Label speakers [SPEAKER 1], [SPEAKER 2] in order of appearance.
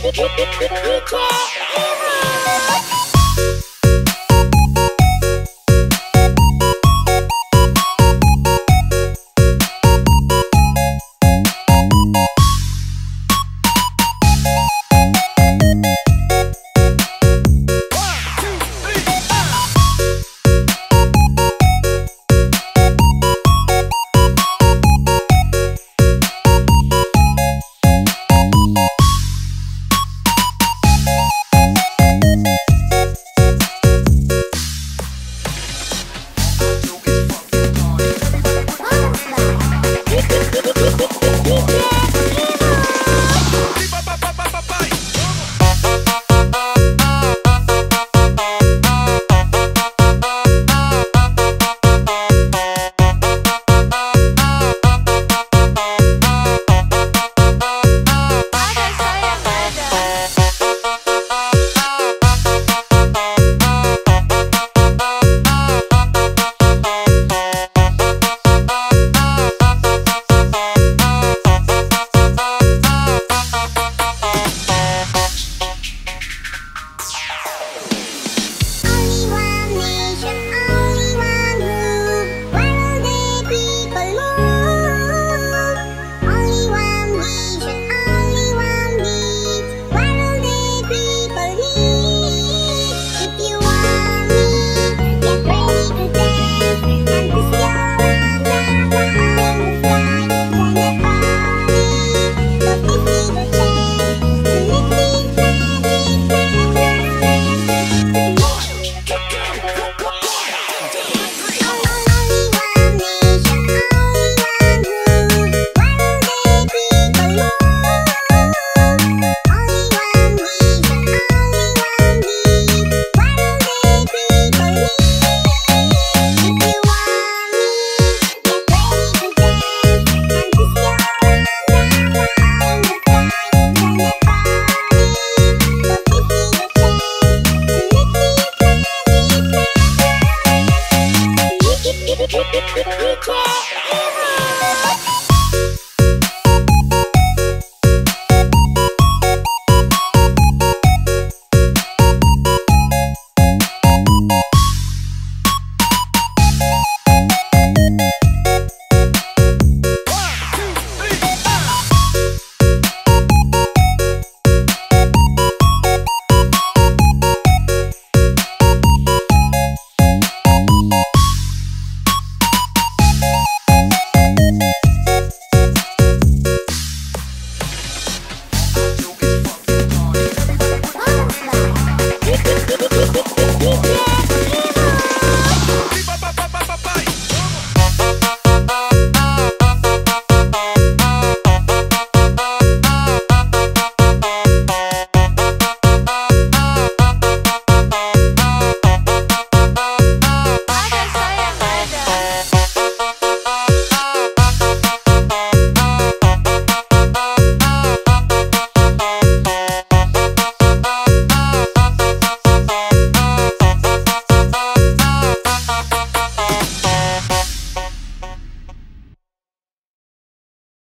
[SPEAKER 1] Cry, cry, cry, cry, cry. Cooker.